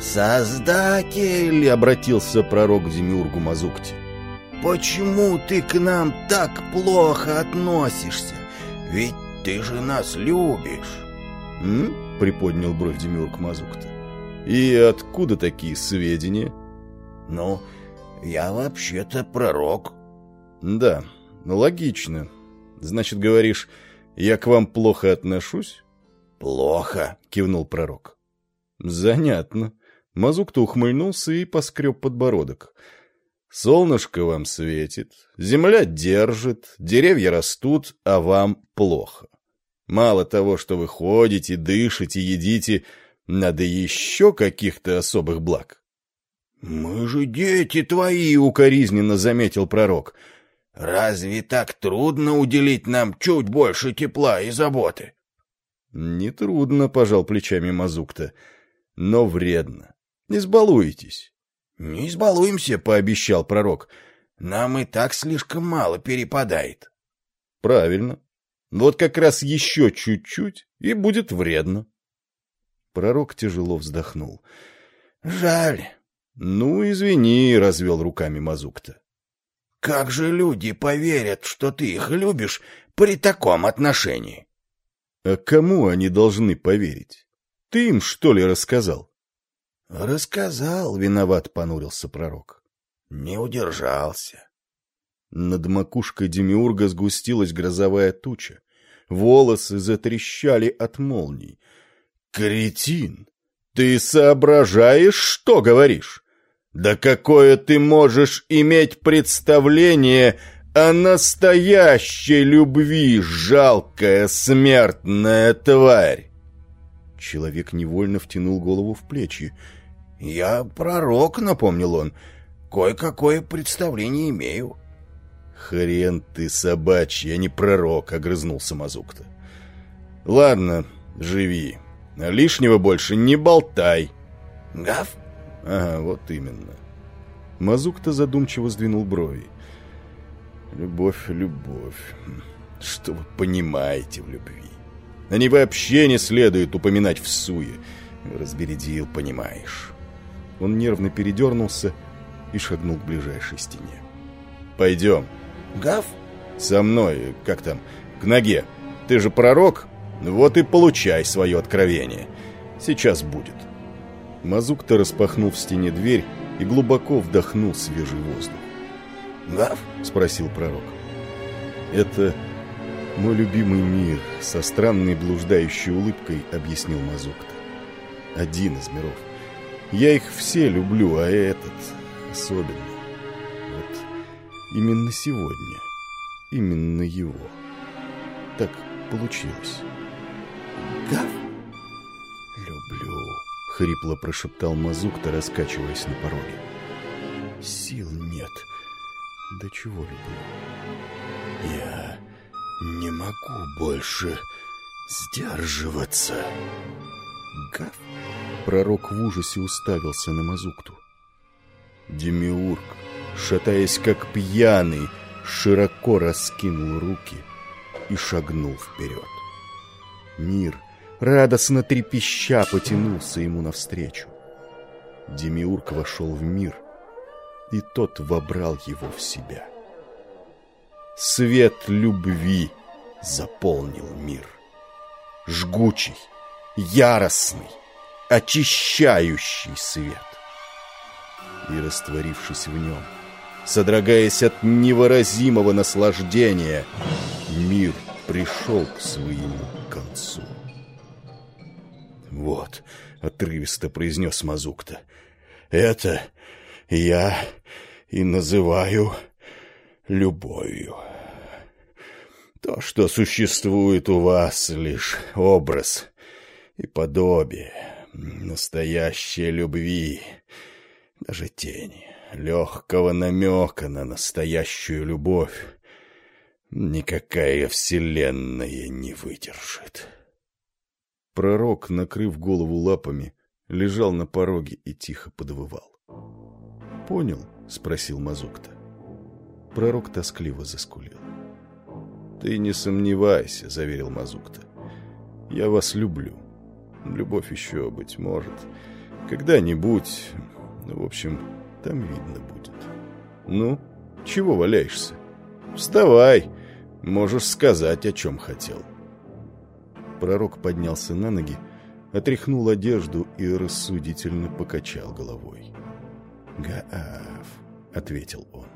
«Создатель!» — обратился пророк к Демиургу Мазукти. «Почему ты к нам так плохо относишься? Ведь ты же нас любишь!» «М?» — приподнял бровь Демиург Мазукта. «И откуда такие сведения?» «Ну, я вообще-то пророк». «Да, логично. Значит, говоришь, я к вам плохо отношусь?» «Плохо», — кивнул пророк. «Занятно. Мазук-то ухмыльнулся и поскреб подбородок. «Солнышко вам светит, земля держит, деревья растут, а вам плохо. Мало того, что вы ходите, дышите, едите, надо еще каких-то особых благ». «Мы же дети твои!» — укоризненно заметил пророк. «Разве так трудно уделить нам чуть больше тепла и заботы?» «Нетрудно», — пожал плечами Мазукта, — «но вредно. Не сбалуетесь. — Не избалуемся, — пообещал пророк. — Нам и так слишком мало перепадает. — Правильно. Вот как раз еще чуть-чуть, и будет вредно. Пророк тяжело вздохнул. — Жаль. — Ну, извини, — развел руками Мазукта. — Как же люди поверят, что ты их любишь при таком отношении? — А кому они должны поверить? Ты им, что ли, рассказал? «Рассказал», — виноват понурился пророк. «Не удержался». Над макушкой Демиурга сгустилась грозовая туча. Волосы затрещали от молний. «Кретин! Ты соображаешь, что говоришь? Да какое ты можешь иметь представление о настоящей любви, жалкая смертная тварь!» Человек невольно втянул голову в плечи. «Я пророк», — напомнил он. «Кое-какое представление имею». «Хрен ты собачий, я а не пророк», — огрызнулся Мазукта. «Ладно, живи. Лишнего больше не болтай». «Гав?» «Ага, вот именно». Мазукта задумчиво сдвинул брови. «Любовь, любовь. Что вы понимаете в любви?» Они вообще не следует упоминать в суе. Разбередил, понимаешь. Он нервно передернулся и шагнул к ближайшей стене. «Пойдем». «Гав?» «Со мной, как там, к ноге. Ты же пророк? Вот и получай свое откровение. Сейчас будет». Мазук-то распахнул в стене дверь и глубоко вдохнул свежий воздух. «Гав?» — спросил пророк. «Это мой любимый мир», — со странной блуждающей улыбкой объяснил Мазук-то. «Один из миров. Я их все люблю, а этот особенно. Вот именно сегодня, именно его. Так получилось. Гав? Люблю, хрипло прошептал Мазук-то, могу больше сдерживаться. Гав. Пророк в ужасе уставился на Мазукту. Демиург, шатаясь как пьяный, широко раскинул руки и шагнул вперед. Мир радостно трепеща потянулся ему навстречу. Демиург вошел в мир, и тот вобрал его в себя. Свет любви — заполнил мир. Жгучий, яростный, очищающий свет. И растворившись в нем, содрогаясь от невыразимого наслаждения, мир пришел к своему концу. «Вот», — отрывисто произнес Мазукта, — «это я и называю любовью». То, что существует у вас, лишь образ и подобие настоящей любви, даже тени, легкого намека на настоящую любовь, никакая вселенная не выдержит. Пророк, накрыв голову лапами, лежал на пороге и тихо подвывал. «Понял?» — спросил Мазукта. Пророк тоскливо заскулил. «Ты не сомневайся», — заверил Мазукта. «Я вас люблю. Любовь еще, быть может, когда-нибудь... В общем, там видно будет. Ну, чего валяешься? Вставай! Можешь сказать, о чем хотел». Пророк поднялся на ноги, отряхнул одежду и рассудительно покачал головой. «Гаав», — ответил он.